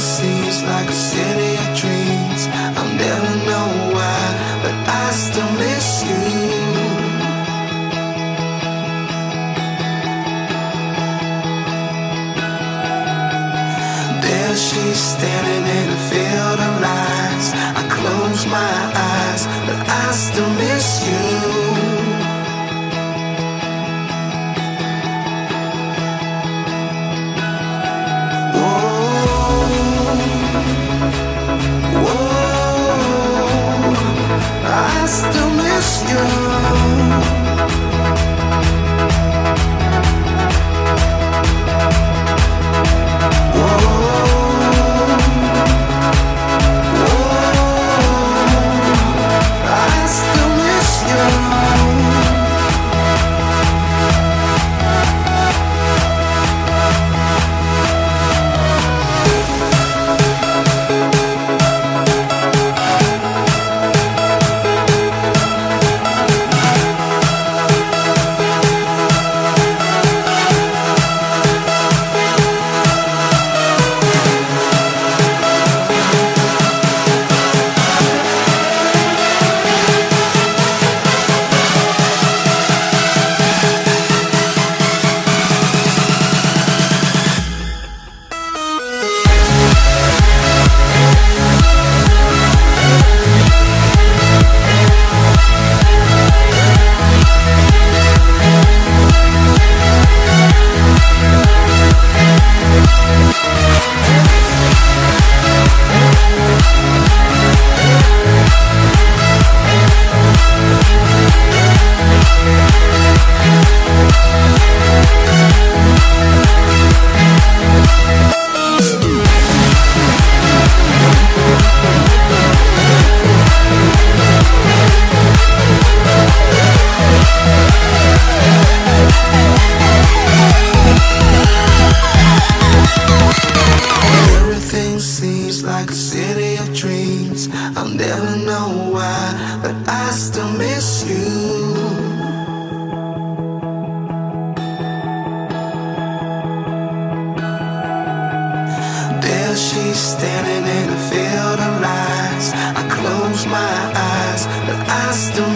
seems like a city of dreams. I'll never know why, but I still miss you. There she's standing in a field of lights. I close my eyes, but I still I still